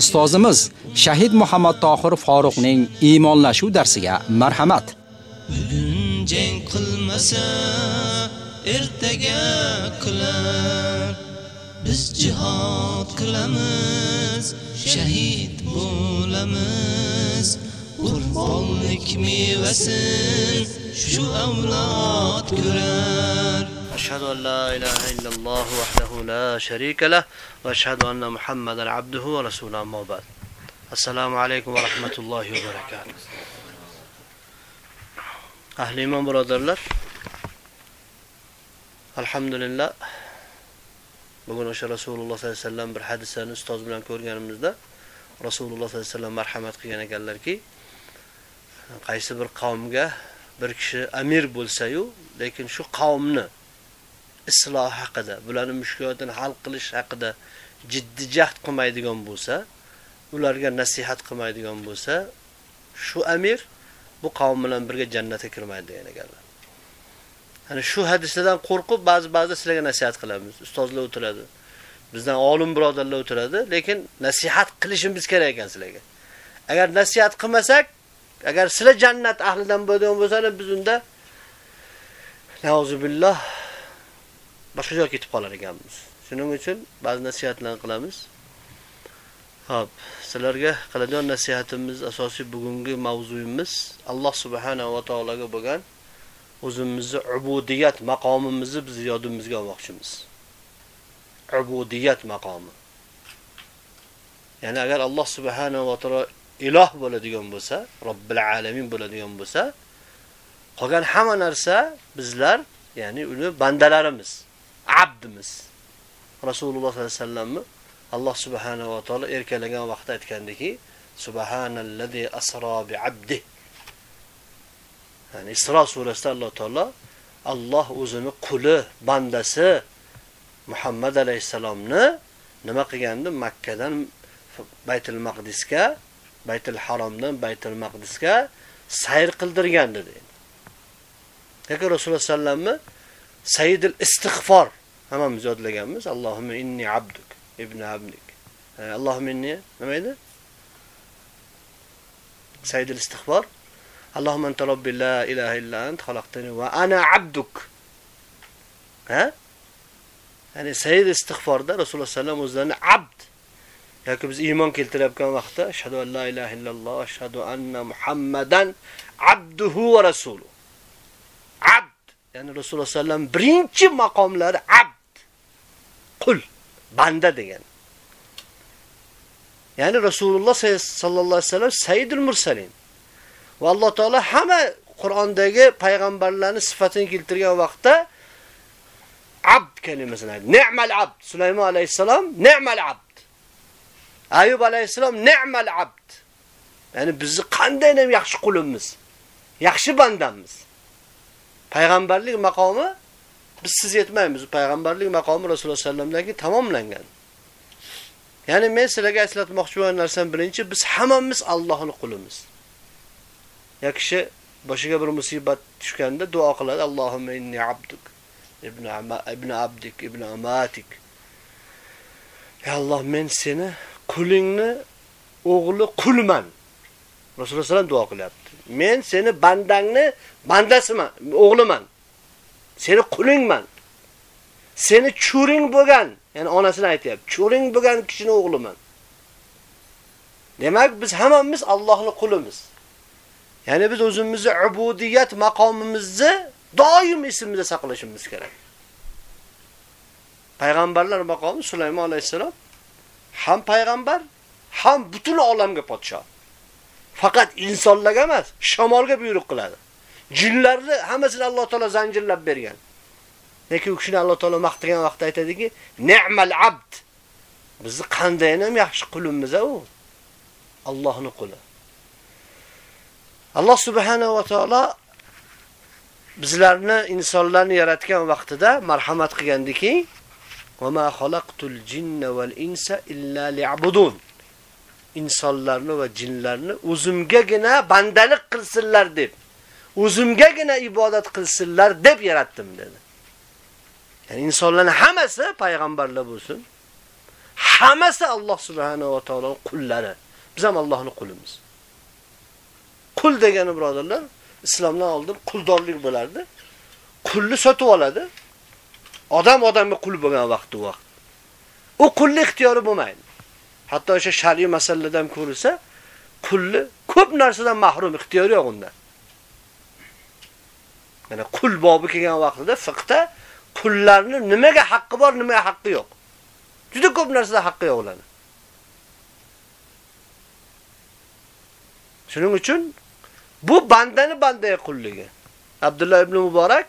Ustozimiz Shahid Muhammad Tohir Faruqning iymonlashuv darsiga marhamat. bugun jang qilmasa ertaga qilar. Biz jihad qilamiz shahid bo'lamiz. Urfonlik mevasin shu avlod ko'rar. أشهد أن لا إله إلا الله وحده لا شريك له وأشهد أن محمدا عبده ورسوله أما بعد. السلام عليكم ورحمة الله وبركاته. أهل إمام برادرلر الحمد لله bugun o'sha rasululloh sollallohu alayhi vasallam bir hadisani ustoz bilan ko'rganimizda rasululloh sollallohu alayhi vasallam marhamat qilgan ekanlarki qaysi bir qavmga bir kishi amir bo'lsa-yu, lekin shu qavmni isloh haqida, bularning mushkulotini hal qilish haqida jiddiy jahd qilmaydigan bo'lsa, ularga nasihat qilmaydigan bo'lsa, shu amir bu qavm bilan birga jannatga kirmaydi degan ekanlar. Hani shu hadislardan qo'rqib ba'zi ba'zi sizlarga nasihat qilamiz. Ustozlar o'tiradi. Bizdan olim birodarlar o'tiradi, lekin nasihat qilishimiz kerak ekan sizlarga. Agar nasihat qilmasak, agar sizlar jannat ahlidan bo'ladigan bo'lsangiz, biz unda nauzubillah boshqa joyga ketib qolar ekanmiz. Shuning uchun ba'zi nasihatlar qilamiz. Xo'p, sizlarga qiladigan nasihatimiz asosiy bugungi mavzuyimiz Alloh subhanahu va taologa bo'lgan o'zimizni ubudiyat maqomimizni biz yodimizga olmoqchimiz. Ubudiyat maqomi. Ya'ni agar Alloh subhanahu va taolo iloh bo'ladigan bo'lsa, Robbil alamin bo'ladigan bo'lsa, qolgan hamma narsa bizlar, ya'ni uni bandalarimiz, abdimiz. Rasululloh sollallohu alayhi vasallamni Alloh subhanahu va taolo erkalagan vaqtda aytgandiki, subhanallazi asro bi abdi. Ya'ni Isro surasida Alloh taolo Alloh o'zini quli, bandasi Muhammad alayhissalomni nima qilgandi? Makkadan Baytul Maqdisga, Baytul Haromdan Baytul Maqdisga sayr qildirgandi dedi. Lekin Rasululloh sallallohu alayhi vasallamni sallamni Sayyidul istig'for hammamiz yodlaganmiz. Allohumma inni abduk, ibn abdik. Allohumma inni nima edi? Sayyidul istig'for Allohumma anta robbi la ilaha illa ant xalaqtani va ana abduk. Ha? Ya'ni sayyid istig'forda Rasululloh sallam o'zlarini abd yoki biz iymon keltirayotgan vaqtda ashhadu an la ilaha illalloh va ashhadu anna muhammadan abduhu va rasuluhu. Abd, ya'ni Rasululloh sallam birinchi maqomlari abd. Qul, banda degan. Ya'ni Rasululloh sallallohu alayhi vasallam sayyidul mursalin. Va Alloh taolo hamma Qur'ondagi payg'ambarlarning sifatini keltirgan vaqtda abd kalimasini aytdi. Ni'mal abd. Sulaymon alayhisalom ni'mal abd. Ayub alayhisalom ni'mal abd. Ya'ni bizni qanday ham yaxshi qulimiz, yaxshi bandamiz. Payg'ambarlik maqomi biz siz yetmaymiz. Payg'ambarlik maqomi Rasululloh sallamdagi tamomlangan. Ya'ni men sizlarga eslatmoqchi bo'lgan narsam birinchi biz hammamiz Allohning qulimiz. Ya kishi boshiga bir musibat tushganda duo qiladi. Allohumma inni abduk ibn ama ibn abdik ibn amatik. Ya Alloh men seni qulingni o'g'li qulman. Rasululloh sallam duo qilyapti. Men seni bandangni bandasiman, o'g'liman. Seni qulingman. Seni churing bo'lgan, ya'ni onasini aytayapti. Churing bo'lgan kishini o'g'liman. Demak, biz hammamiz Allohning qulimiz. Ya'ni biz o'zimizni ubudiyat maqomimizni doim esimizda saqlashimiz kerak. Payg'ambarlar maqomi Sulaymon alayhisalom ham payg'ambar, ham butun olamga podshoh. Faqat insonlarga emas, shamolga buyruq qiladi. Jinlarni hammasini Alloh taolo zanjirlab bergan. Lekin u kishini Alloh taolo maqtagan vaqtda aytadiki, "Ni'mal abd." Bizni qanday ham yaxshi qulimiz u. Allohning quli. Alloh subhanahu va taolo bizlarni insonlarni yaratgan vaqtida marhamat qilgandiki, "Va ma xalaqtul jinna val insa illa liya'budun." Insonlarni va jinlarni o'zimgagina bandalik qilsinlar deb, o'zimgagina ibodat qilsinlar deb yaratdim dedi. Ya'ni insonlarning hammasi payg'ambarlar bo'lsin. Hammasi Alloh subhanahu va taoloning qullari. Biz ham Allohning qulimiz. Qul degani birodarlar, islomdan oldin quldorlik bo'lardi. Qulni sotib oladi. Odam odamga qul bo'lgan vaqti vaqt. U qullik ixtiyori bo'lmaydi. Hatto o'sha shar'iy masalalarda ham ko'rilsa, qulli ko'p narsadan mahrum, ixtiyori yo'q unda. Mana qul bobi kelgan vaqtida fiqda qullarni nimaga haqqi bor, nimaga haqqi yo'q. Juda ko'p narsada haqqi yo'q ularning. Shuning uchun bu bandani bandaya qulligi. Abdullah ibn Muborak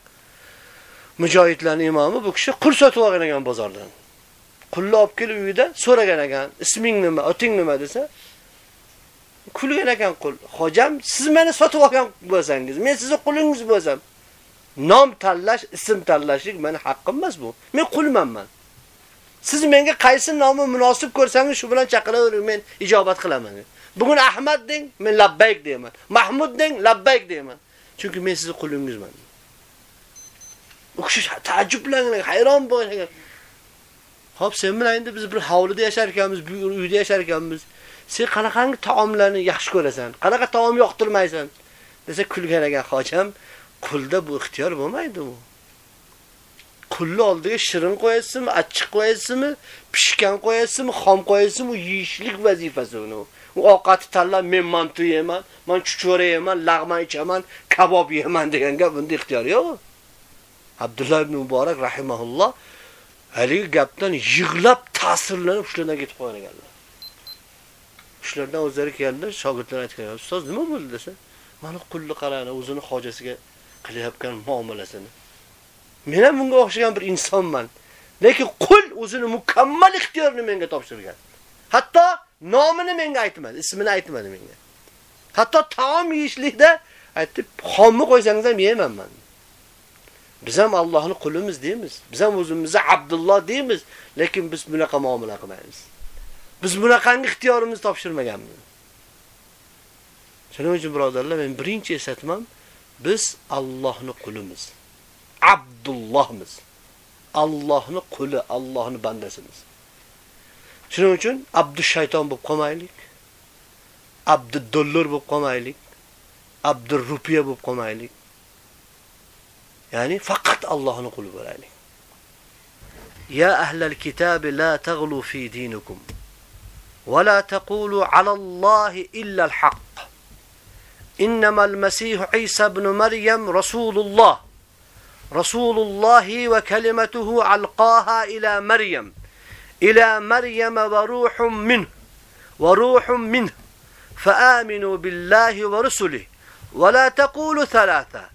mujohidlarning imomi bu kishi qul sotib olgan ekan bozordan. Qulni olib kelib uyida so'ragan ekan, "Isming nima, oting nima?" desa, kulgan ekan qul. "Hojam, siz meni sotib olgan bo'lsangiz, men sizning qulingiz bo'lsam, nom tanlash, ism tanlashlik meni haqqim emas bu. Men qulmanman. Siz menga qaysi nomni munosib ko'rsangiz, shu bilan chaqiravering, men ijobat qilaman." Bugun Ahmad deng, men labbayk deyman. Mahmud deng, labbayk deyman. Chunki men sizning qulingizman. U kishi taajjublangan, hayron bo'lgan. Hop sen bilan endi biz bir hovlida yashar ekanmiz, bir uyda yashar ekanmiz. Sen qanaqangi taomlarni yaxshi ko'rasan? Qanaqa taom yoqtirmaysan? desa kulgan ekan hojam. Qulda bu ixtiyor bo'lmaydi bu. Qulni oldiga shirin qo'yasizmi, achchiq qo'yasizmi, pishgan qo'yasizmi, xom qo'yasizmi, u yeyishlik vazifasi uni. U ovqatni tanlab men mantu yeyman, men chuchvara yeyman, lag'ma ichaman, kabob yeyman deganga bunda ixtiyor yo'q. Abdulloh ibn Muborak rahimahulloh haligi gapdan yig'lab ta'sirlanib shulardan ketib qolgan ekanlar. Shulardan o'zlari keldilar, shogirdlar aytgan, "Ustoz, nima bo'ldi?" desa, "Mana qulni qarani, o'zini hojasiga qilayotgan muomalasini. Men ham bunga o'xshagan bir insonman. Lekin qul o'zini mukammal ixtiyorini menga topshirgan. Hatto nomini menga aytmadi, ismini aytmadi menga. Hatto taom yeyishlikda aytdi, xomni qo'ysangiz ham yeyman men. Biz ham Allohning qulimiz deymiz. Biz ham o'zimizni Abdulloh deymiz, lekin biz bunaqa muomala qilmaymiz. Biz bunaqangi ixtiyorimizni topshirmaganmiz. Shuning uchun birodarlar, men birinchi eslatmam, biz Allohning qulimiz. Abdullohmiz. Allohning quli, Allohning bandasimiz. Shuning uchun abdu shayton bo'lib qolmaylik. Abdu dollar bo'lib qolmaylik. Abdur rupiya bo'lib qolmaylik. Yani fakat Allah'ın kulu böyle. Ya ehlel kitabi la taglu fi dinikum ve la tekulu alallahi illa'l hak. İnnemel Mesih İsa ibn Meryem Resulullah. Resulullah ve kelimetuhu alqaha ila Meryem. إلى مريم وروح منه وروح منه فآمنوا بالله ورسله ولا تقولوا ثلاثة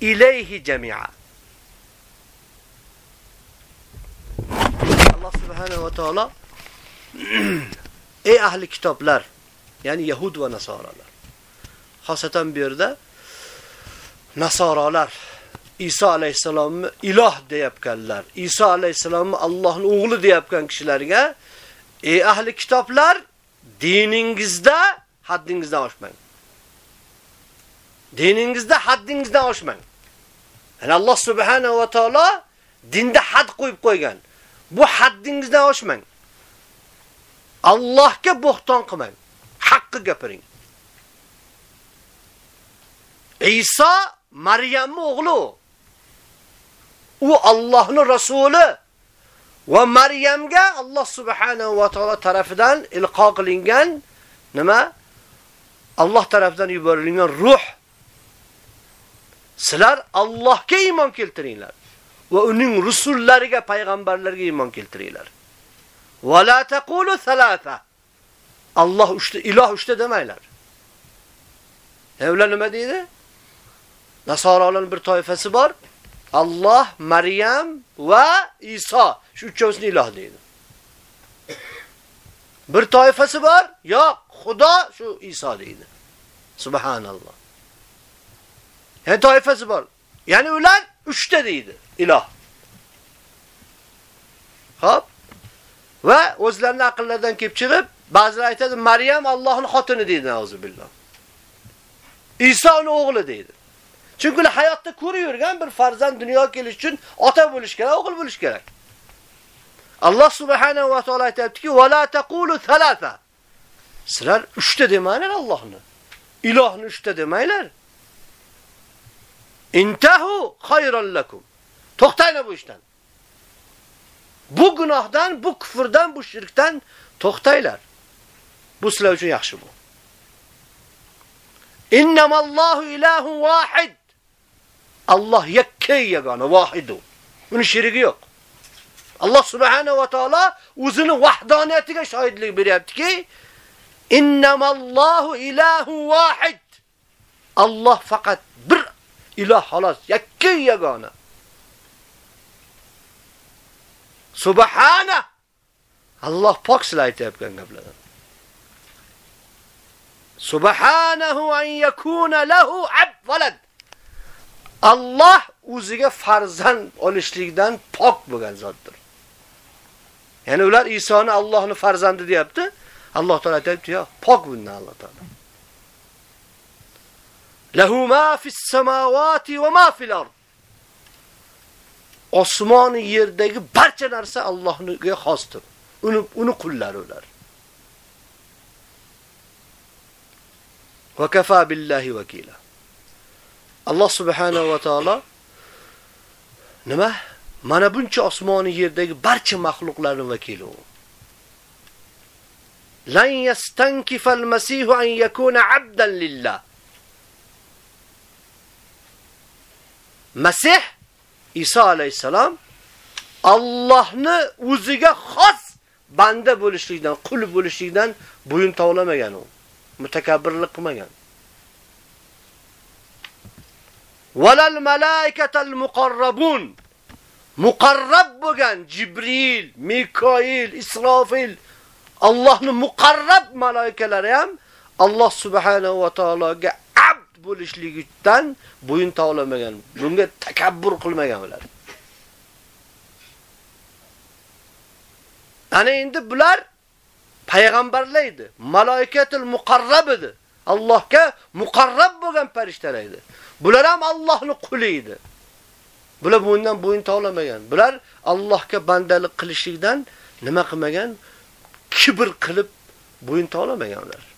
İleyhi cemi'a. Allah Subhanahu ve Teala Ey ahli kitaplar yani Yahud ve Nasaralar hasaten bir de Nasaralar İsa Aleyhisselam'ı ilah deyepkenler İsa Aleyhisselam'ı Allah'ın oğlu deyepken kişilerine Ey ahli kitaplar diningizde haddinizden aşmayın. Diningizde haddinizden aşmayın. Yani Alloh subhanahu va taolo dinda had qo'yib qo'ygan. Bu haddingizdan oshmang. Allohga bo'xton qilmang. Haqqi gapiring. Isa Maryamning o'g'li. U Allohning rasuli va Maryamga Alloh subhanahu va taolo tarafidan ilqo qilingan nima? Alloh tomonidan yuborilgan ruh. Sizlar Allohga iymon keltiringlar va uning rusullariga, payg'ambarlarga iymon keltiringlar. Va la taqulu thalatha. Alloh uchta, iloh uchta demanglar. E ular nima deydi? Nasoralarning bir toifasi bor. Alloh, Maryam va Iso shu uchovsini iloh deydi. Bir toifasi bor, yo'q, Xudo shu Iso deydi. Subhanalloh. Yani toifasi bor. Ya'ni ular 3 ta deydi, iloh. Xo'p. Va o'zlarining aqllaridan kelib chiqib, ba'zilar aytadi, Maryam Allohning xotini deydi, auzubillah. Iso uning o'g'li deydi. Chunki ular hayotda ko'rib yurgan bir farzand dunyoga kelish uchun ota bo'lish kerak, o'g'il bo'lish kerak. Alloh subhanahu va taolo aytayaptiki: "Va la taqulu thalatha." Sizlar 3 ta demanglar Allohni. Ilohni 3 ta demanglar. Intahu khayran lakum. To'xtanglar bu ishdan. Bu gunohdan, bu kufrdan, bu shirkdan to'xtanglar. Bu sizlar uchun yaxshi bu. Innamallohu ilahu vahid. Allah yakkay yagona, vahidu. Uni sherigi yo'q. Alloh subhanahu va taolo o'zining vahdoniyatiga shohidlik beryaptiki, innamallohu ilahu vahid. Alloh faqat bir iloh xolos, yakkay yagona. Subhana Alloh pok sizlar aytayotgan gaplardan. Subhanahu an yakuna lahu ab valad. Allah o'ziga farzand olishlikdan pok bo'lgan zotdir. Ya'ni ular Isoni Allohning farzandi deyapti. Alloh taolay aytibdi, "Yo, pok bundan Alloh taolay." Lahu ma fis samawati va ma fil ard. Osmon yerdagi barcha narsa Allohga xosdir. Uni uni qullari ular. Va kafa billahi vakila. Alloh subhanahu va taolo nima? Mana buncha osmoni yerdagi barcha maxluqlarning vakili u. Lan yastankifa al-masih an yakuna 'abdan lillah. Masih Isa alayhisalom Allohni o'ziga xos banda bo'lishlikdan, qul bo'lishlikdan bo'yin tovlamagan u. Mutakabbirlik qilmagan. Valal malaikatal muqarrabun. Muqarrab bo'lgan Jibril, Mikoil, Isrofil, Allohning muqarrab malaikalari ham Alloh subhanahu va taologa abd bo'lishligidan bo'yin tovlamagan, bunga takabbur qilmagan ular. Ana endi bular payg'ambarlar edi, malaikatul muqarrab edi. Allohga muqarrab bo'lgan farishtalar edi. Bular ham Allohning quli edi. Bular bundan bo'yin tovlamagan. Bular Allohga bandalik qilishlikdan nima qilmagan? Kibr qilib bo'yin tovlamaganlar.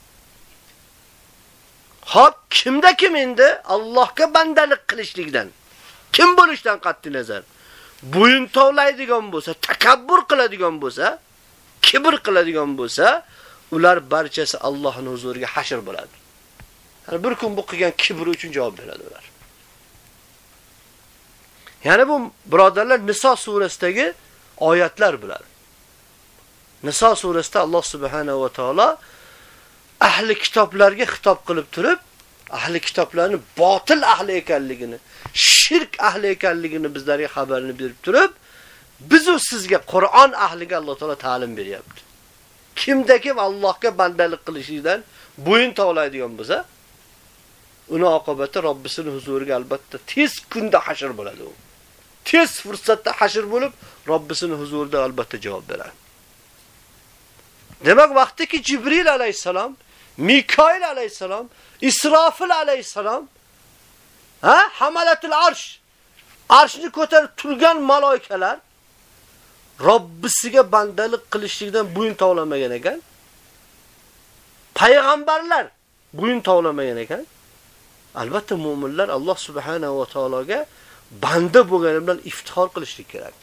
Ular. Xo'p, kimda kim endi Allohga bandalik qilishlikdan? Kim bo'lishdan qatti nazar? Bo'yin tovlaydigan bo'lsa, takabbur qiladigan bo'lsa, kibr qiladigan bo'lsa, ular barchasi Allohning huzuriga hashr bo'ladi. Yani bir kun bu qilgan kibri uchun javob beradi ular. Ya'ni bu birodarlar Niso surasidagi oyatlar bular. Niso surasida Alloh subhanahu va taolo ahli kitoblarga xitob qilib turib, ahli kitoblarni botil ahli ekanligini, shirk ahli ekanligini bizlarga xabarini berib turib, biz u sizga Qur'on ahliga Alloh taolo ta'lim beryapti. Kimda kim Allohga bandalik qilishidan bo'yin tovlaydigan bo'lsa, uni oqibati Robbisining huzuriga albatta tez kunda hashr bo'ladi u. Tez fursatda hashr bo'lib, Robbisining huzurida albatta javob beradi. Demak, vaqtiki Jibril alayhisalom, Mikail alayhisalom, Isrofil alayhisalom ha, hamalatul arsh arshni ko'tarib turgan malaikalar Robbisiga bandalik qilishlikdan bo'yin tovlamagan ekan. Payg'ambarlar bo'yin tovlamagan ekan. Albatta mu'minlar Alloh subhanahu va taologa banda bo'lgani bilan iftixor qilishlik kerak.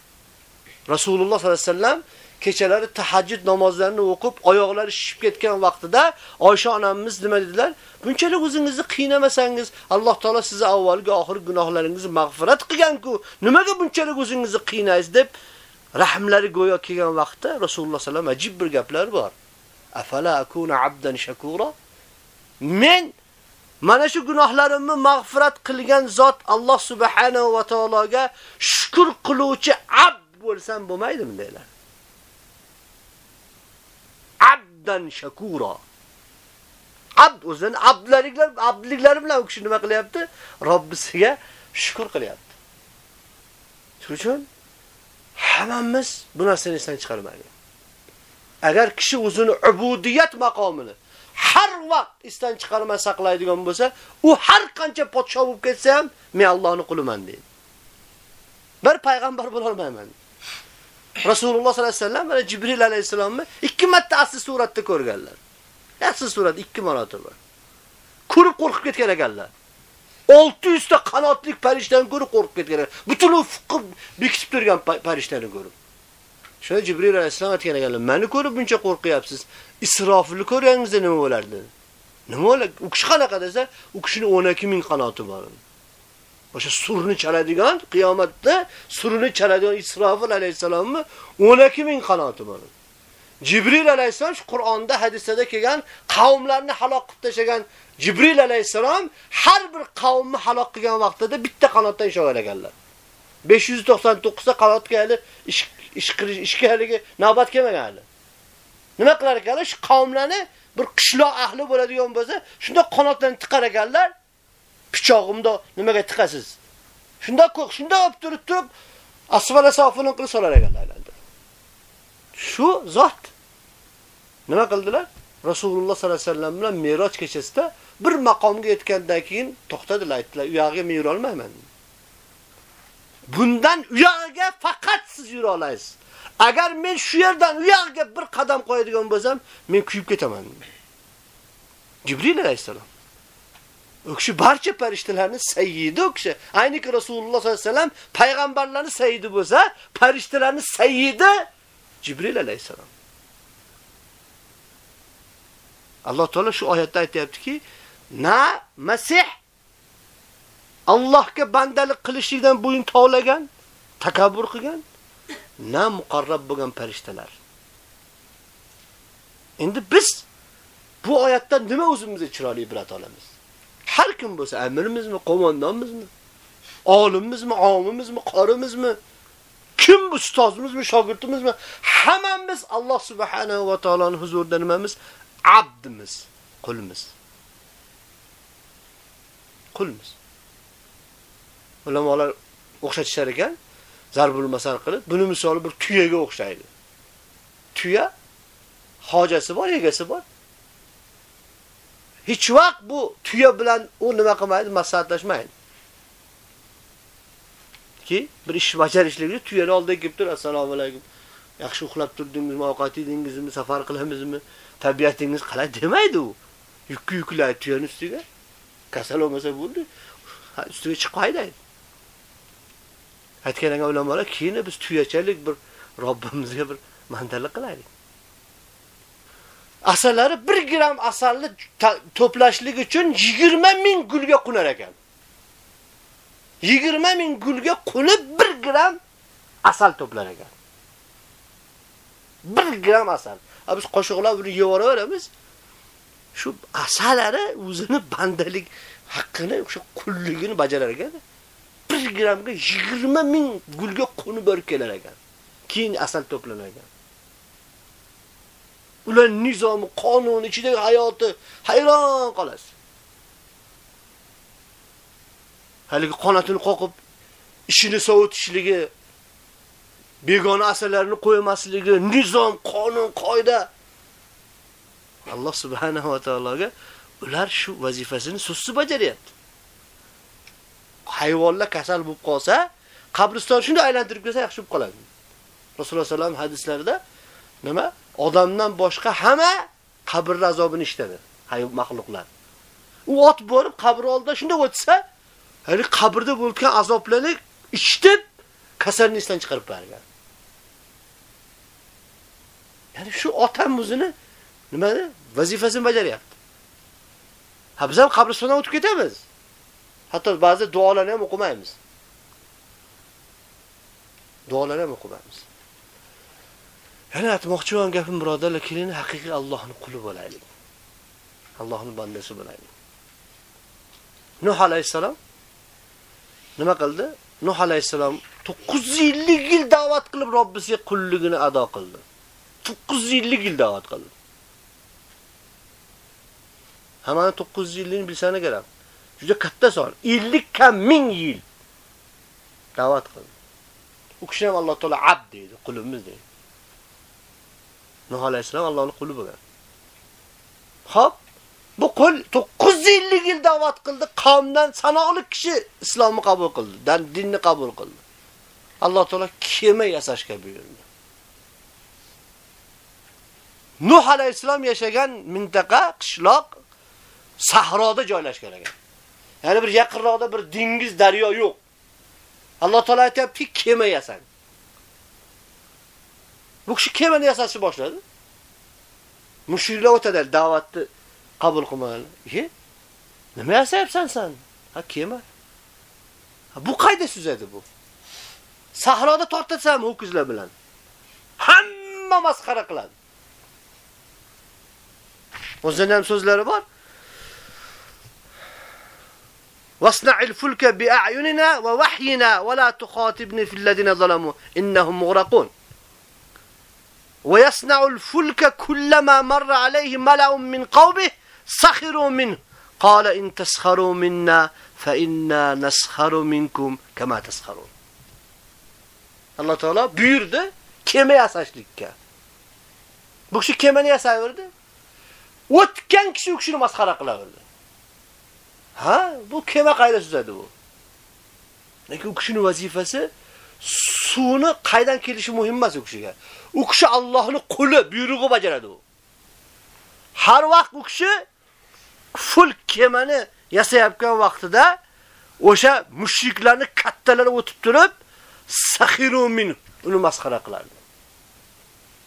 Rasululloh sollallohu alayhi vasallam kechalari tahajjud namozlarini o'qib, oyoqlari shishib ketgan vaqtida Oysha onamiz nima dedilar? Bunchalik o'zingizni qiynamasangiz, Alloh taolo sizni avvalgi oxirgi gunohlaringizni mag'firat qilgan-ku, nimaga bunchalik o'zingizni qiynaysiz deb rahmlari go'yo kelgan vaqtda Rasululloh sallam ajib bir gaplar bor. Afala akuna abdan shakura? Men Mana shu gunohlarimni mag'firat qilgan zot Alloh subhanahu va taologa shukr qiluvchi abd bo'lsam bo'lmaydimi deylar. Abdan shakura. Abd o'zini abdlariklar, abdliklari bilan u kishi nima qilyapti? Robbisiga shukr qilyapti. Shuning uchun hammamiz bu narsani esdan chiqarmaylik. Agar kishi o'zini ubudiyat maqomini har vaqt esdan chiqarmay saqlaydigan bo'lsa, u har qancha podsho bo'lib ketsa ham, men Allohning quliman deydi. Bir payg'ambar bo'la olmayman. Rasululloh sollallohu alayhi vasallam va Jibril alayhisalomni ikki marta asl suratda ko'rganlar. Asl surat ikki marotaba. Ko'rib qo'rqib ketgan ekanlar. 600 ta qanotli farishtadan ko'rib qo'rqib ketgan. Butun ufqni bekitib turgan farishtani ko'rib. Shunda Jibril alayhisalom aytgan ekanlar, "Meni ko'rib buncha qo'rqyapsiz. Isrofilni ko'rganingizda nima bo'lardi?" Nima bo'ladi? U kishi qanaqa desa, u kishining 12 ming qanoti bor. O'sha surni chaladigan qiyomatda surni chaladigan Isrofil alayhisalomni 12 ming qanoti bor. Jibril alayhisalom shu Qur'onda hadisda kelgan qavmlarni halok qilib tashagan Jibril alayhisalom har bir qavmni halok qilgan vaqtida bitta qanotdan ishorar ekanlar. 599 ta qanotga hali ish ish qilish ishga haligi navbat kelmagan hali. Nima qilar ekanlar? Shu qavmlarni bir qishloq ahli bo'ladigan bo'lsa, shunda qanotdan tiqar ekanlar. Pichog'imda nimaga tiqasiz? Shunda ko'k, shunda olib turib turib asfala sofini qilib solar ekanlar. Shu zot nima qildilar? Rasululloh sollallohu alayhi vasallam bilan Miroj kechasida bir maqomga yetgandan keyin to'xtadilar, aytdilar, "U yoqqa men yura olmayman." Bundan u faqat siz yura olasiz. Agar men shu yerdan u bir qadam qo'yadigan bo'lsam, men kuyib ketaman. Jibril alayhisalom. O'kishi barcha farishtalarning sayyidi o'kishi. kishi. Ayniki Rasululloh sollallohu alayhi vasallam payg'ambarlarning sayyidi bo'lsa, farishtalarning sayyidi Jibril alayhisalom. Alloh taolo shu oyatda aytayaptiki, na Masih Allohga bandalik qilishlikdan bo'yin tovlagan, takabbur qilgan, na muqarrab bo'lgan farishtalar. Endi biz bu oyatdan nima o'zimizga chiroyli ibrat olamiz? Har kim bo'lsa, amirimizmi, qo'mondonmizmi, olimimizmi, omimizmi, qorimizmi, kim ustozimizmi, shogirdimizmi, hammamiz Alloh subhanahu va taoloning huzurida nimamiz? Abdimiz, qulimiz. Qulimiz. Ulamolar o'xshatishar ekan, zarbul masal qilib, buni misoli bir tuyaga o'xshaydi. Tuya hojasi bor, egasi bor. Hech vaqt bu tuya bilan u nima qilmaydi, maslahatlashmaydi. Ki bir ish bajarishlikni tuyani oldiga kelib tur, assalomu alaykum. Yaxshi uxlab turdingizmi, ovqat yedingizmi, safar qilamizmi, tabiatingiz qalay demaydi u. Yukki yuklaydi tuyani ustiga. Kasal bo'lmasa bo'ldi. Ustiga chiqib haydaydi. Aytgan ulamolar, keyin biz tuyachalik bir Robbimizga bir mandalik qilaylik. Asallari 1 gram asalni to'plashlik uchun 20 ming gulga qunar ekan. 20 ming gulga qunib 1 gram asal to'plar ekan. 1 gram asal. A biz qoshiqlar uni yevoraveramiz. Shu asalari o'zini bandalik haqqini, o'sha qulligini bajarar ekan. 1 gramga 20 ming gulga qunib borib kelar ekan. Keyin asal to'planar ekan. Ular nizomi, qonuni ichidagi hayoti hayron qolasiz. Haligi qonatini qoqib, ishini sovutishligi, begona asallarni qo'ymasligi, nizom, qonun, qoida Alloh subhanahu va taologa ular shu vazifasini so'zsiz bajaryapti. Hayvonlar kasal bo'lib qolsa, qabriston shunday aylantirib kelsa yaxshi bo'lib qoladi. Rasululloh sallam hadislarida nima? Odamdan boshqa hamma qabr azobini ishtadi, hayvon mahluqlar. U ot borib qabr oldida shunday o'tsa, hali qabrda bo'lgan azoblarni ichitib kasalni esdan chiqarib bergan. Ya'ni shu otam o'zini nimani vazifasini bajaryapti. Ha biz ham qabristondan o'tib ketamiz. Hatto ba'zi duolarni ham o'qimaymiz. Duolarni ham o'qimaymiz. Yana aytmoqchi bo'lgan gapim birodarlar, keling haqiqiy Allohning quli bo'laylik. Allohning bandasi bo'laylik. Nuh alayhisalom nima qildi? Nuh alayhisalom 950 yil da'vat qilib Robbisiga qulligini ado qildi. 950 yil da'vat qildi. Hamma 900 yilni bilsani kerak. Juda katta son. 50 kam ming yil da'vat qildi. U kishi ham Alloh taolo abd deydi, qulimiz deydi. Nuh alayhisalom Allohning quli bo'lgan. Xo'p, bu qul 950 yil da'vat qildi, qavmdan sanoqli kishi islomni qabul qildi, dan dinni qabul qildi. Alloh taolo kema yasashga buyurdi. Nuh alayhisalom yashagan mintaqa, qishloq sahroda joylashgan ekan. Ya'ni bir yaqinroqda bir dengiz, daryo yo'q. Alloh taolo aytayapti, kema yasang. Bu kishi kemani yasashni boshladi. Mushriklar o'tadi da'vatni qabul qilmagan. "Ye? Nima yasayapsan sen?" Ha, kema. Ha, bu qayda suzadi bu? Sahroda tortasan ho'kizlar bilan. Hamma masxara qiladi. O'zining ham so'zlari bor. واصنع الفلك بأعيننا ووحينا ولا تخاطبني في الذين ظلموا إنهم مغرقون ويصنع الفلك كلما مر عليه ملأ من قومه سخروا منه قال إن تسخروا منا فإنا نسخر منكم كما تسخرون الله تعالى buyurdi kema yasashlikka. Bu kishi kemani yasaverdi. O'tgan kishi u kishini masxara qilaverdi. Ha, bu kema qayda suzadi bu? Lekin u kishining vazifasi suvni qaydan kelishi muhim emas u kishiga. U kishi Allohning quli, buyrug'i bajaradi u. Har vaqt u kishi ful kemani yasayotgan vaqtida o'sha mushriklarni kattalari o'tib turib, sahiru min uni masxara qilardi.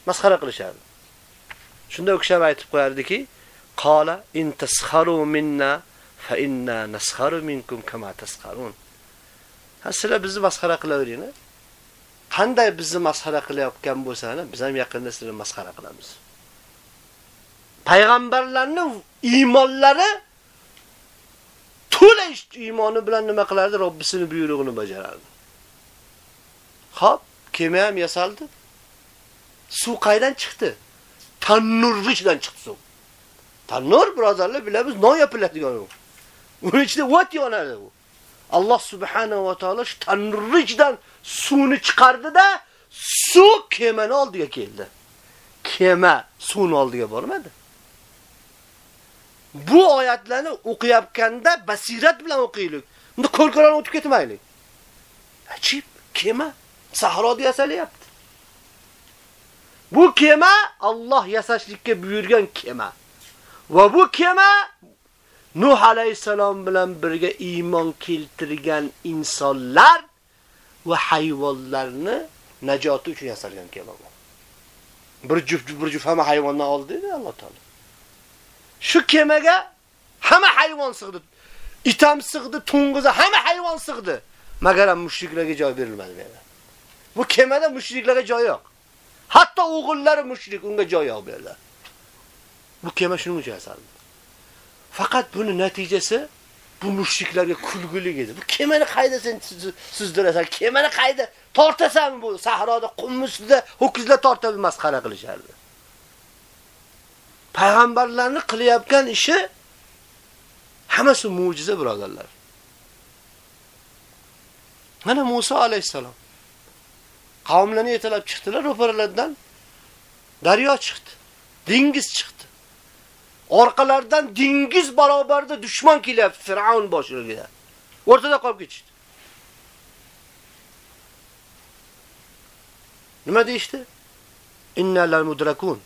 Masxara qilishardi. Shunda u kishi ham aytib qo'yardiki, qala in tasharu minna fa inna nasharu minkum kama tasharun. Ha sizlar bizni masxara qilaveringlar. Qanday bizni masxara qilayotgan bo'lsa, biz ham yaqinda sizni masxara qilamiz. Payg'ambarlarning iymonlari to'la iymoni bilan nima qilardi? Robbisining buyrug'ini bajarardi. Xo'p, kema ham yasaldi. Suv qaydan chiqdi? Tannurdan chiqdi suv. Tannur birodarlar bilamiz, non yopiladigan u. Uning ichida o't yonadi u. Alloh subhanahu va taolo shu tannurdan suvni chiqardi-da, suv kemani oldiga keldi. Kema suvni oldiga bormadi. Bu oyatlarni o'qiyotganda basirat bilan o'qiylik. Unda qo'lqaron o'tib ketmaylik. Ajib, kema sahroda yasalyapti. Bu kema Alloh yasashlikka buyurgan kema. Va bu kema Nuh alayhisalom bilan birga iymon keltirgan insonlar va hayvonlarni najoti uchun yasalgan keladi. Bir juft bir juft hamma hayvondan oldi Alloh taolo. Shu kemaga hamma hayvon sig'di. Itam sig'di, to'ng'izi, hamma hayvon sig'di. Magar ham mushriklarga joy berilmadi bu Bu kemada mushriklarga joy yo'q. Hatto o'g'illari mushrik, unga joy yo'q berdi. Bu kema shuning uchun yasaldi. Faqat buni natijasi bu mushriklarga kulgulik edi. Bu kemani qayda sen suzdirasan? Kemani qayda tortasan bu sahroda qum ustida ho'kizlar tortib masxara qilishardi. Payg'ambarlarni qilyapgan ishi hammasi mo'jiza birodarlar. Mana Musa alayhisalom qavmlarni yetalab chiqdilar ro'paralardan daryo chiqdi, dengiz chiqdi. Orqalardan dengiz barobarida dushman kelyapti Fir'aun boshligida. O'rtada qolib ketishdi. Nima deydi? Innallal mudrakun.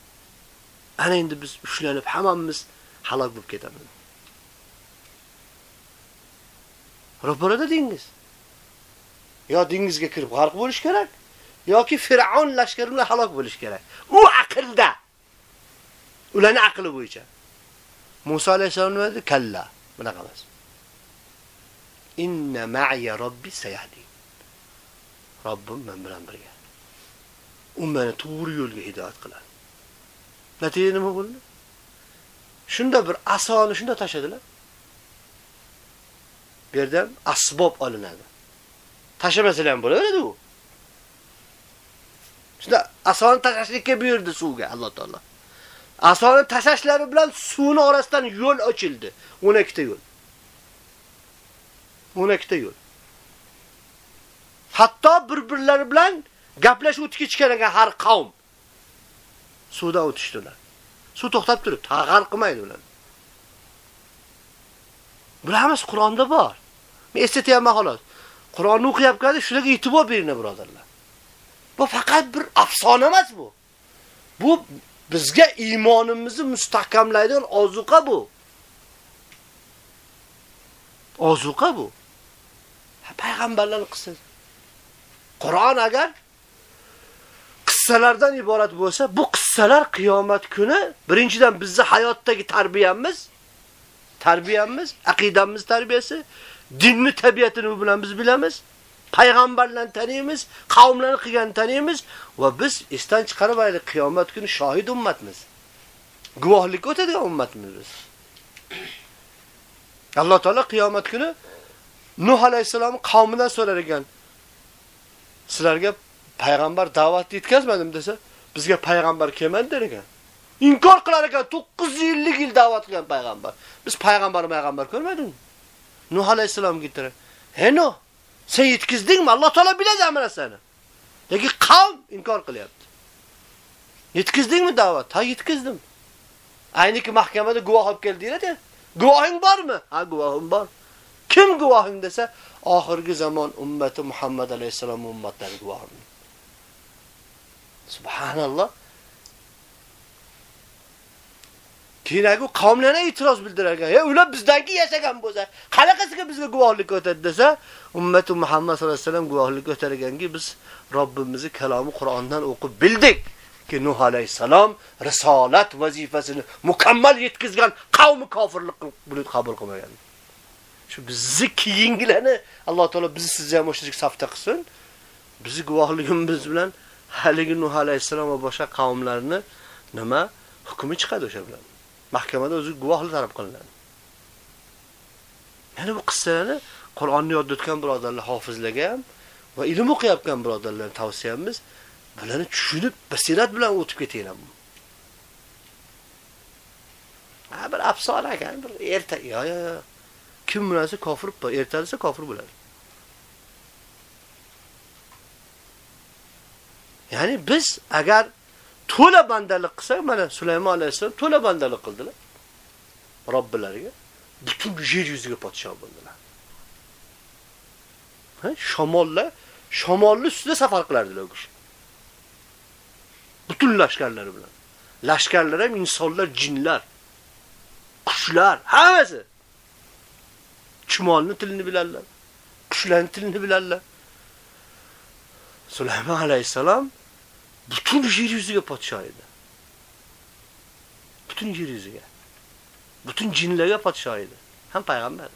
Ana endi biz ushlanib hammamiz halok bo'lib ketamiz. Ro'parada dengiz. Yo dengizga kirib g'arq bo'lish kerak, yoki Fir'aun lashkari bilan halok bo'lish kerak. U aqlda. Ularning aqli bo'yicha. Musa alayhissalom nima dedi? Kalla. Bunaqa emas. Inna ma'iya robbi sayahdi. Robbim men bilan birga. U meni to'g'ri yo'lga hidoyat qiladi. Natija nima bo'ldi? Shunda bir asoni shunda tashadilar. Bu yerdan asbob olinadi. Tashamasalar ham bo'laveradi u. Shunda asoni tashashlikka buyurdi suvga Alloh taolo. Asoni tashashlari bilan suvni orasidan yo'l ochildi. 12 ta yo'l. 12 ta yo'l. Hatto bir-birlari bilan gaplashib o'tib ketishgan har qavm. suvda o'tishdilar. Suv to'xtab turib, tag'ar qilmaydi ular. Bular hammasi Qur'onda bor. Men eslatyapman xolos. Qur'onni o'qiyapganda shularga e'tibor beringlar, birodarlar. Bu faqat bir afsona emas bu. Bu bizga iymonimizni mustahkamlaydigan ozuqa bu. Ozuqa bu. Payg'ambarlarning qissasi. Qur'on agar qissalardan iborat bo'lsa, bu qissalar qiyomat kuni birinchidan bizni hayotdagi tarbiyamiz, tarbiyamiz, aqidamiz tarbiyasi, dinni tabiatini bu bilan biz bilamiz. Payg'ambarlarni taniymiz, qavmlarni qilgan taniymiz va biz esdan chiqarib ayli qiyomat kuni shohid ummatmiz. Guvohlik o'tadigan ummatmiz biz. Alloh taolo qiyomat kuni Nuh alayhisalomning qavmidan so'rar ekan. Sizlarga payg'ambar da'vat yetkazmadim desa, bizga payg'ambar kelmadi der ekan. Inkor qilar ekan 950 yil da'vat qilgan payg'ambar. Biz payg'ambar payg'ambar ko'rmadikmi? Nuh alayhisalom gitira. He Nuh, sen yetkizdingmi? Alloh taolo biladi amana seni. Lekin qavm inkor qilyapti. Yetkizdingmi da'vat? Ha, yetkizdim. Ayniki mahkamada guvoh olib keldinglar-da. Guvohing bormi? Ha, guvohim bor. Kim guvohing desa, oxirgi zamon ummati Muhammad alayhisalom ummatlari guvohim. Subhanalloh. Keyinagi qavmlarga e'tiroz bildirgan. Ya ular bizdanki yashagan bo'lsa, qanaqasiga bizga guvohlik o'tadi desa, ummati Muhammad sollallohu alayhi vasallam guvohlik o'targanki biz Robbimizni kalomi Qur'ondan o'qib bildik. ki Nuh alayhisalom risolat vazifasini mukammal yetkizgan qavmi kofirlik qilib qabul qilmagan. Shu bizni keyingilarni Alloh taolo bizni sizni ham o'sha safda qilsin. Bizni guvohligimiz bilan haligi Nuh alayhisalom va boshqa qavmlarni nima hukmi chiqadi o'sha bilan. Mahkamada o'zi guvohlik taraf qilinadi. Ya'ni bu qissalarni Qur'onni yodda tutgan birodarlar hofizlarga ham va ilm o'qiyotgan birodarlarga tavsiyamiz bularni tushunib, basirat bilan o'tib ketinglar. Ha bir afsona ekan, bir erta, yo yo yo. Kim bunasi kofir, erta kofir bo'ladi. Ya'ni biz agar to'la bandalik qilsak, mana Sulaymon alayhisalom to'la bandalik qildilar. Robbilariga butun yer yuziga podsho bo'ldilar. Ha, shamollar, shamolni ustida safar qilardilar u kishi. Butun lashkarlari bilan. Lashkarlar ham insonlar, jinlar, qushlar, hammasi. Chumolni tilini biladilar. Qushlarning tilini biladilar. Sulaymon alayhisalom butun yer yuziga podsho edi. Butun yer yuziga. Butun jinlarga podsho edi. Ham payg'ambar.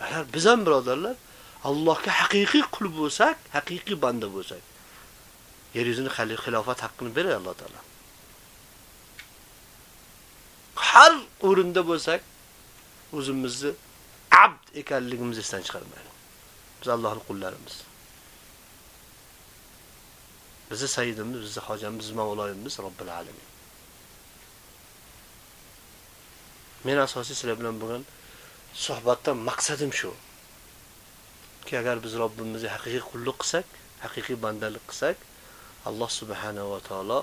Agar biz ham birodarlar Allohga haqiqiy qul bo'lsak, haqiqiy banda bo'lsak, yer yuzini xilofat haqqini beradi Alloh taolo. Har o'rinda bo'lsak, o'zimizni abd ekanligimizni esdan chiqarmaylik. Biz Allohning qullarimiz. Bizi sayyidimiz, bizi hojamiz, mavloyimiz Robbil alamin. Men asosiy sizlar bilan bo'lgan suhbatdan maqsadim shu. Ki agar biz Robbimizga haqiqiy qulluq qilsak, haqiqiy bandalik qilsak, Alloh subhanahu va taolo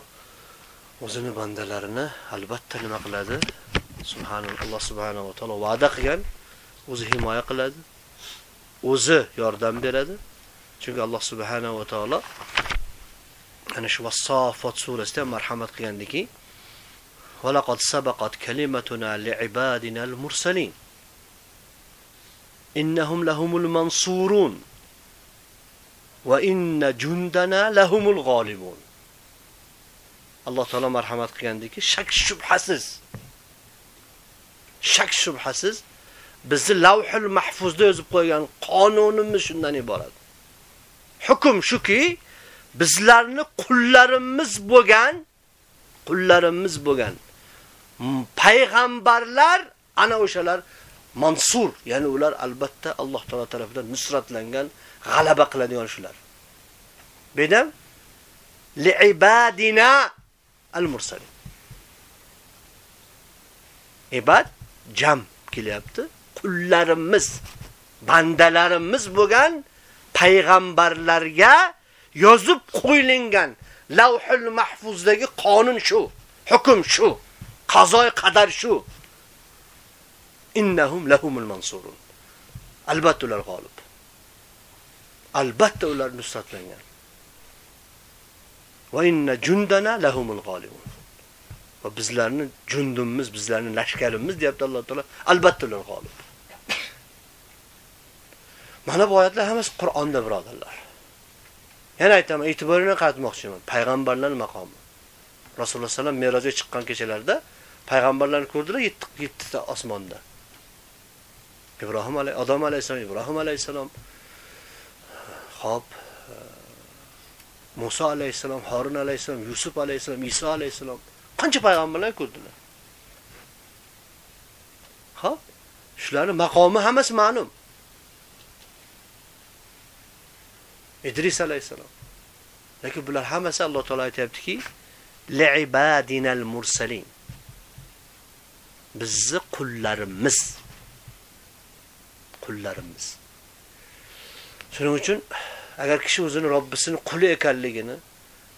o'zini bandalarini albatta nima qiladi? Subhanalloh, subhanahu va taolo va'da qilgan, o'zi himoya qiladi, o'zi yordam beradi. Chunki Alloh subhanahu va taolo ana shu Vassafot surasida marhamat qilgandiki, "Va laqad sabaqat kalimatuna li'ibadina al-mursalin." innahum lahumul mansurun va inna jundana lahumul g'olibun. Alloh taolo marhamat qilgandiki, shak shubhasiz shak shubhasiz bizni lavhul mahfuzda yozib qo'ygan qonunimiz shundan iborat. Hukm shuki, bizlarni qullarimiz bo'lgan, qullarimiz bo'lgan payg'ambarlar ana o'shalar mansur, ya'ni ular albatta Alloh taolo tomonidan nusratlangan, g'alaba qiladigan shular. Bedam li'ibadina al-mursalin. Ibad jam kelyapti. Qullarimiz, bandalarimiz bo'lgan payg'ambarlarga yozib qo'yilgan lavhul mahfuzdagi qonun shu, hukm shu, qazoy qadar shu. innahum lahumul mansurun. Albatta ular g'olib. Albatta ular nusratlangan. Va inna jundana lahumul g'olibun. Va bizlarni jundimiz, bizlarni lashkarimiz deyapti Alloh taolo. Albatta ular g'olib. Mana bu oyatlar hammasi Qur'onda birodarlar. Yana aytaman, e'tiborini qaratmoqchiman. Payg'ambarlar maqomi. Rasululloh sallam merojga chiqqan kechalarda payg'ambarlarni ko'rdilar 7 ta osmonda. Ibrohim aley Odam alayhisalom, Ibrohim alayhisalom, Xo'p, e, Musa alayhisalom, Harun alayhisalom, Yusuf alayhisalom, Isa alayhisalom. qancha payg'ambarlar ko'rdilar. Xo'p, shularning maqomi hammasi ma'lum. Idris alayhisalom. Lekin bular hammasi Alloh taolo aytayaptiki, li'ibadinal mursalin. Bizni qullarimiz qullarimiz. Shuning uchun agar kishi o'zini Robbisini quli ekanligini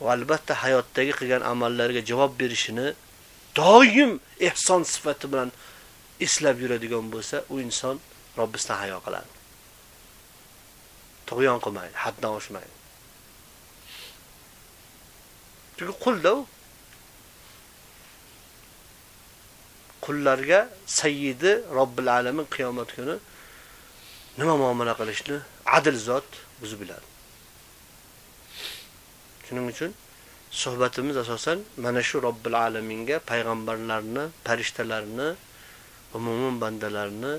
va albatta hayotdagi qilgan amallariga javob berishini doim ehson sifati bilan eslab yuradigan bo'lsa, u inson Robbisidan hayo qiladi. Tug'yon qilmaydi, haddan oshmaydi. Chunki qulda u qullarga sayyidi Robbil alamin qiyomat kuni nima muomala qilishni adil zot o'zi biladi. Shuning uchun suhbatimiz asosan mana shu Robbil alaminga payg'ambarlarni, farishtalarni, umuman bandalarni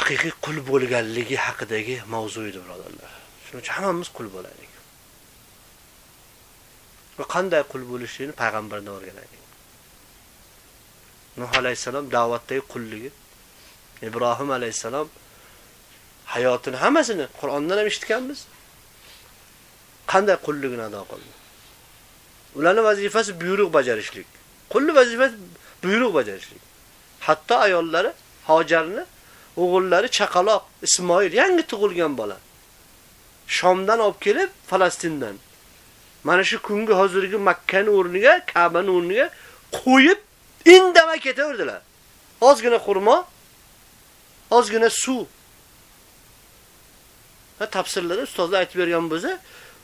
haqiqiy qul bo'lganligi haqidagi mavzu edi, birodarlar. Shuning uchun hammamiz qul bo'laylik. Va qanday qul bo'lishini payg'ambardan o'rganaylik. Nuh alayhisalom da'vatdagi qulligi, Ibrohim alayhisalom hayotini hammasini Qur'ondan ham eshitganmiz. Qanday qulligini ado qildi. Ularning vazifasi buyruq bajarishlik. Qulli vazifasi buyruq bajarishlik. Hatto ayollari Hojarni o'g'illari chaqaloq Ismoil yangi tug'ilgan bola. Shomdan olib kelib Falastindan mana shu kungi hozirgi Makka o'rniga, Ka'ba o'rniga qo'yib indamay ketaverdilar. Ozgina xurmo, ozgina suv Ha tafsirlarda ustozlar aytib bergan bo'lsa,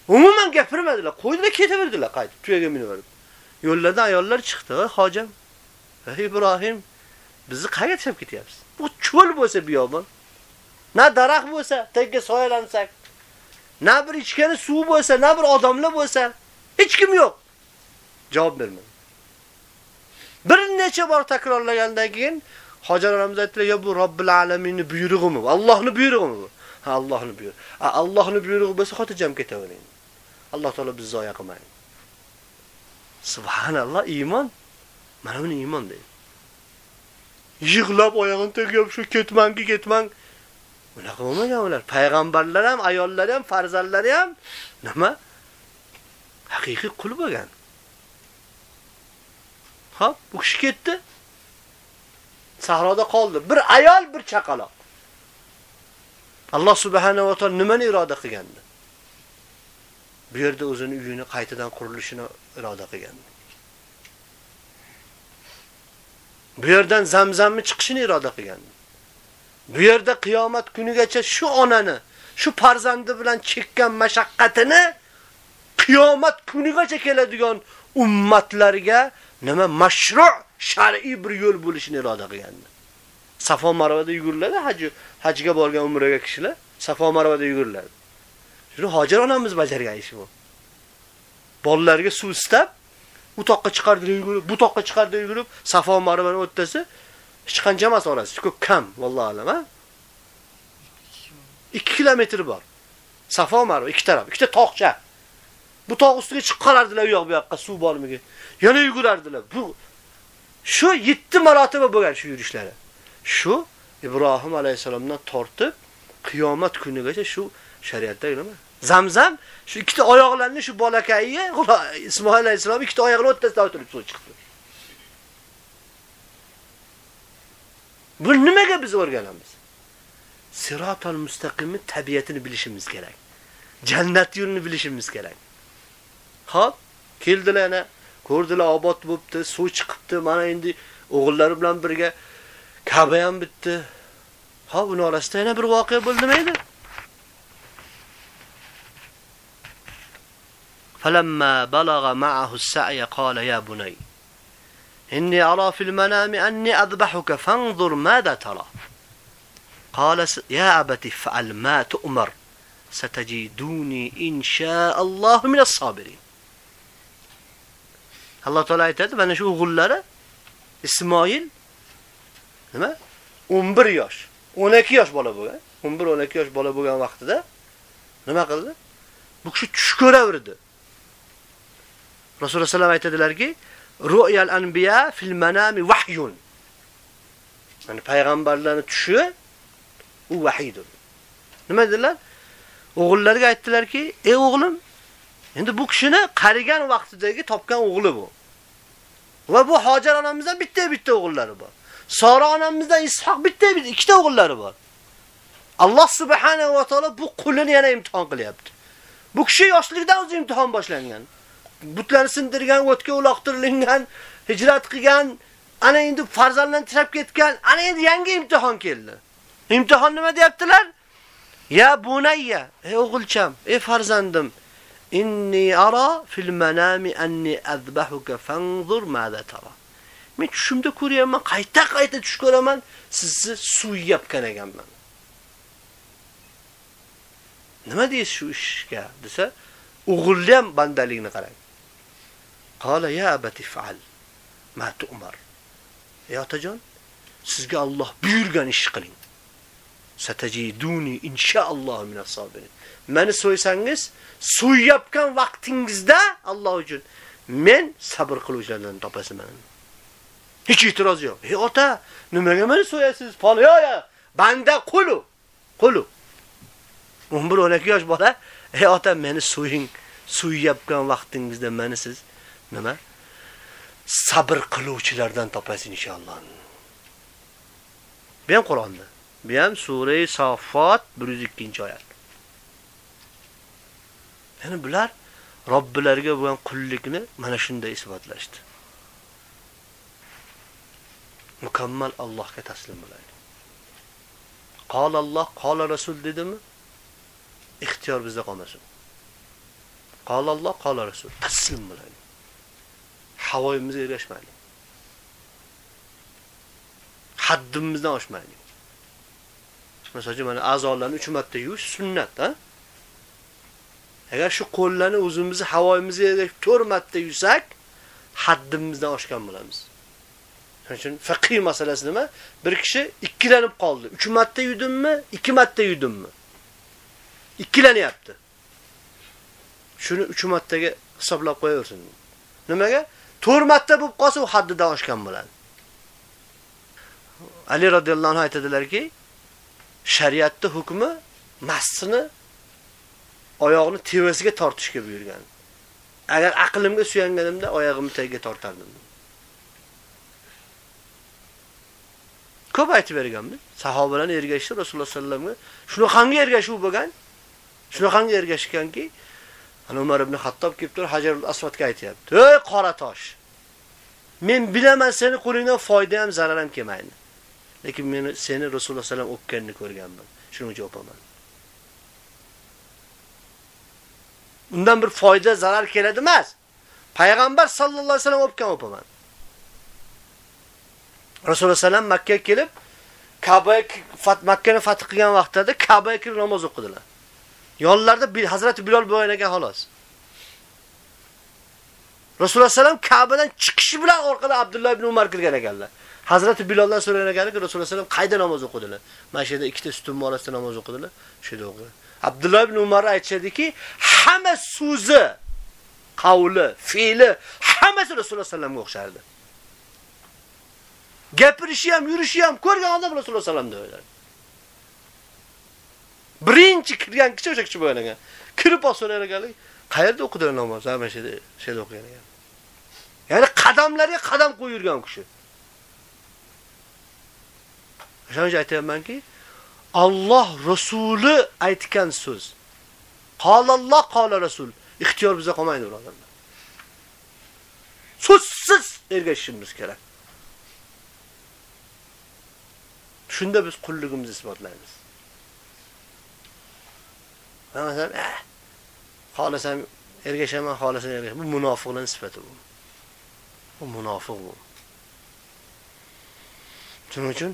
umuman gapirmadilar, qo'ydilar, ketaverdilar qaytib, tuyaga minib olib. Yo'llarda ayollar chiqdi, hojam, ey Ibrohim, bizni qayerga tashlab ketyapsiz? Bu cho'l bo'lsa biyobon, na daraxt bo'lsa, tagiga soyalansak, na bir ichgani suv bo'lsa, na bir odamlar bo'lsa, hech kim yo'q." Javob bermadi. Bir necha bor takrorlagandan keyin Hojar onamiz aytdilar, "Yo bu Robbil alaminning buyrug'imi? Allohning buyrug'imi bu?" Ha Allohning buyrug'i. A Allohning buyrug'i bo'lsa xotirjam ketavering. Alloh taolo bizni zoya qilmaydi. Subhanalloh, iymon. Mana buni iymon deydi. Yig'lab oyog'ini tegib shu ketmangi ketmang. Unaqa bo'lmagan ular. Payg'ambarlar ham, ayollar ham, farzandlari ham nima? Haqiqiy qul bo'lgan. Hop, bu kishi ketdi. Sahroda qoldi. Bir ayol, bir chaqaloq. Alloh subhanahu va taolo nimani iroda qilgandi? Bu yerda o'zini uyini qaytadan qurilishini iroda qilgandi. Bu yerdan Zamzamni chiqishini iroda qilgan. Bu yerda qiyomat kunigacha shu onani, shu farzandi bilan chekkan mashaqqatini qiyomat kunigacha keladigan ummatlarga nima mashru' shar'iy bir yo'l bo'lishini iroda qilgan. Safo Marvada yuguriladi, haj hajga borgan umraga kishilar Safo Marvada yuguriladi. Shuni Hojir onamiz bajargan ish bu. Bolalarga suv istab, u toqqa chiqardi yugurib, bu toqqa chiqardi yugurib, Safo Marvani o'tdasi hech qancha emas orasi, ko'p kam, vallohu alam, ha? 2 kilometr bor. Safo Marva ikki taraf, ikkita tog'cha. Bu tog' ustiga chiqib qarardilar u yoq bu yoqqa suv bormiga. Yana yugurardilar. Bu shu 7 marotaba bo'lgan shu yurishlari. Shu Ibrohim alayhisalomdan tortib qiyomat kunigacha shu shariatda nima? Zamzam shu ikkita oyoqlarini shu bolakayiga Ismoil alayhisalom ikkita oyoqini o'rtasida o'tirib suv chiqdi. Bu nimaga biz o'rganamiz? Siratal mustaqimni tabiatini bilishimiz kerak. Jannat yo'lini bilishimiz kerak. Xo'p, keldilar ana, ko'rdilar obod bo'libdi, suv chiqibdi, mana endi o'g'illari bilan birga Ka'ba ham bitti. Ha, uning orasida yana bir voqea bo'ldimi edi? فلما بلغ معه السعي قال يا بني إني أرى في المنام أني أذبحك فانظر ماذا ترى قال يا أبت فعل ما تؤمر ستجدوني إن شاء الله من الصابرين alloh taolo aytadi mana shu o'g'illari ismoil nima 11 yosh 12 yosh bola bo'lgan 11 12 yosh bola bo'lgan vaqtida nima qildi bu kishi tush ko'raverdi Rasululloh sallam aytadilarki ru'yal anbiya fil manami vahyun ya'ni payg'ambarlarning tushi u vahiydir nima dedilar O'g'illarga aytdilarki ey o'g'lim endi bu kishini qarigan vaqtidagi topgan o'g'li bu Va bu Hojar onamizdan bitta bitta o'g'illari bor. Sora onamizdan Ishoq bitta bitta ikkita o'g'illari bor. Alloh subhanahu va taolo bu qulini yana imtihon qilyapti. Bu kishi yoshligidan o'zi imtihon boshlangan. Butlarni sindirgan, o'tga uloqtirilgan, hijrat qilgan, ana endi farzandlarni tirab ketgan, ana endi yangi imtihon keldi. Imtihon nima deyaptilar? Ya bunayya, ey o'g'ilcham, ey farzandim, inni ara fil manami anni azbahuka fanzur ma'za tara. Men tushimda ko'ryapman, qayta-qayta tush ko'raman, sizni suvyapkan ekanman. Nima deysiz shu ishga desa, o'g'illi ham bandalikni qarang. Qala ya abati fa'al ma tu'mar. Ey otajon, sizga Alloh buyurgan ish qiling. Satajiduni inshaalloh minas sabirin. Meni so'ysangiz, so'yyapgan vaqtingizda Alloh uchun men sabr qiluvchilardan topasizman. Hech e'tiroz yo'q. Ey ota, nimaga meni so'yasiz? Falyoya, banda qulu. Qulu. 11-12 yosh bola, ey ota, meni so'ying. So'yyapgan vaqtingizda meni siz nima? Sabr qiluvchilardan topasiz inshaalloh. Bu ham Qur'onda. Bu ham sura Safot 102-oyat. Ya'ni bular Robbilariga bo'lgan qullikni mana shunday isbotlashdi. Mukammal Allohga taslim bo'laylik. Qala Alloh, qala Rasul dedimi? Ixtiyor bizda qolmasin. Qala Alloh, qala Rasul. Taslim bo'laylik. Havoyimizga ergashmaylik. Haddimizdan oshmaylik. Masalan, mana a'zolarni 3 marta yuvish sunnat, ha? Agar shu qo'llarni o'zimizni havoyimizga 4 marta yusak, haddimizdan oshgan bo'lamiz. Shuning uchun fiqh masalasi nima? Bir kishi ikkilanib qoldi. 3 marta yudimmi, 2 marta yudimmi? Ikkilanyapti. Shuni 3 martaga hisoblab qo'yaversin. Nimaga? 4 marta bo'lib qolsa, u haddidan oshgan bo'ladi. Ali radhiyallohu anhu aytadilarki, shariatda hukmi massini oyoqni tevasiga tortishga buyurgan. Agar aqlimga suyanganimda oyog'imni tagiga tortardim. Ko'p aytib berganmi? Sahobalar ergashdi Rasululloh sallallohu alayhi vasallamga. Shunaqangi ergashuv bo'lgan. Shunaqangi ergashganki, ana Umar ibn Hattob kelib turib Hajarul Asvadga aytayapti. "Ey qora tosh, men bilaman seni qo'lingdan foyda ham zarar ham kelmaydi. Lekin men seni Rasululloh sallallohu alayhi vasallam o'pganini ko'rganman. Shuning uchun o'paman." undan bir foyda zarar keladi emas. Payg'ambar sallallohu alayhi vasallam o'pgan o'paman. Rasululloh sallam Makka kelib Ka'baga fat Makkani fath qilgan vaqtida Ka'baga kirib namoz o'qidilar. Yollarda bir Hazrat Bilal bo'lgan ekan xolos. Rasululloh sallam Ka'badan chiqishi bilan orqada Abdulloh ibn Umar kirgan ekanlar. Hazrat Bilaldan so'ragan ekanki, Rasululloh sallam qayda namoz o'qidilar? Mana shu yerda ikkita sutun orasida namoz o'qidilar. Shu yerda o'qidilar. Abdulloh ibn Umar aytishadiki, hamma so'zi, qavli, fe'li hammasi Rasululloh sallamga o'xshardi. Gapirishi ham, yurishi ham ko'rgan odam Rasululloh sallam deb o'yladi. Birinchi kirgan kishi o'sha kishi bo'lgan ekan. Kirib so'rar ekanlik, qayerda o'qidilar namoz? Ha, mana shu yerda o'qigan ekan. Ya'ni qadamlarga qadam qo'yib yurgan kishi. O'shaning uchun aytayapmanki, Alloh Rasuli aytgan so'z. Qolalloh qola Rasul. Ixtiyor bizga qolmaydi, birodarlar. So'zsiz ergashishimiz kerak. Shunda biz qulligimizni isbotlaymiz. Masalan, eh, xohlasam ergashaman, xohlasam ergashaman. Bu munofiqlarning sifati bu. Bu munofiq bu. Shuning uchun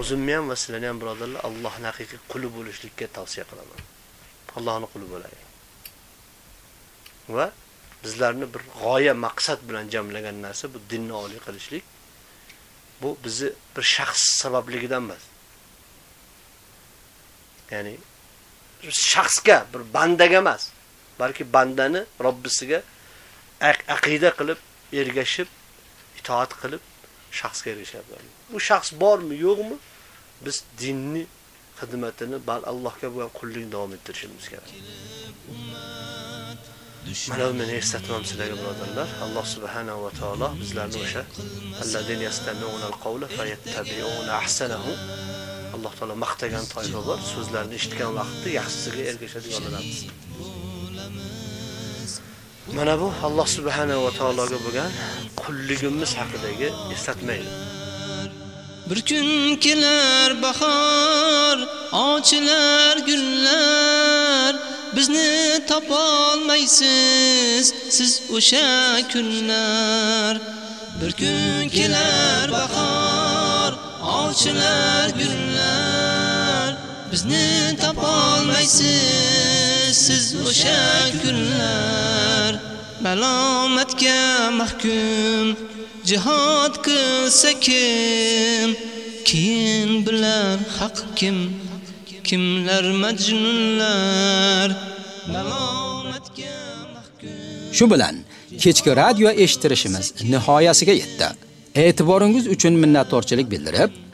o'zimni ham va sizlarni ham birodarlar Allohning haqiqiy quli bo'lishlikka tavsiya qilaman. Allohning quli bo'laylik. Va bizlarni bir g'oya, maqsad bilan jamlagan narsa bu dinni oliy qilishlik. Bu bizni bir shaxs sababligidan emas. Ya'ni shaxsga, bir bandaga emas, balki bandani Robbisiga aqida qilib, ergashib, itoat qilib shaxsga erishadi. Bu shaxs bormi, yo'qmi? Biz dinni xizmatini bal Allohga bo'lgan qullikni davom ettirishimiz kerak. Mana buni eslatmam sizlarga birodarlar. Alloh subhanahu va taolo bizlarni o'sha alladin yastami'una al-qawla fayattabi'una ahsanahu Alloh taolo maqtagan toifa bor. Eshitgan vaqtda yaxshisiga ergashadiganlarimiz. Mana bu Alloh subhanahu va taologa bo'lgan qulligimiz haqidagi eslatmaydi. Bir kun kelar bahor, ochilar gullar, bizni topolmaysiz siz o'sha kunlar. Bir kun kelar bahor, ochilar gullar, bizni topolmaysiz siz o'sha kunlar. Malomatga mahkum jihad qilsa kim keyin bilar haq kim kimlar majnunlar malomatga mahkum Shu bilan kechki radio eshitirishimiz nihoyasiga yetdi. E'tiboringiz uchun minnatdorchilik bildirib,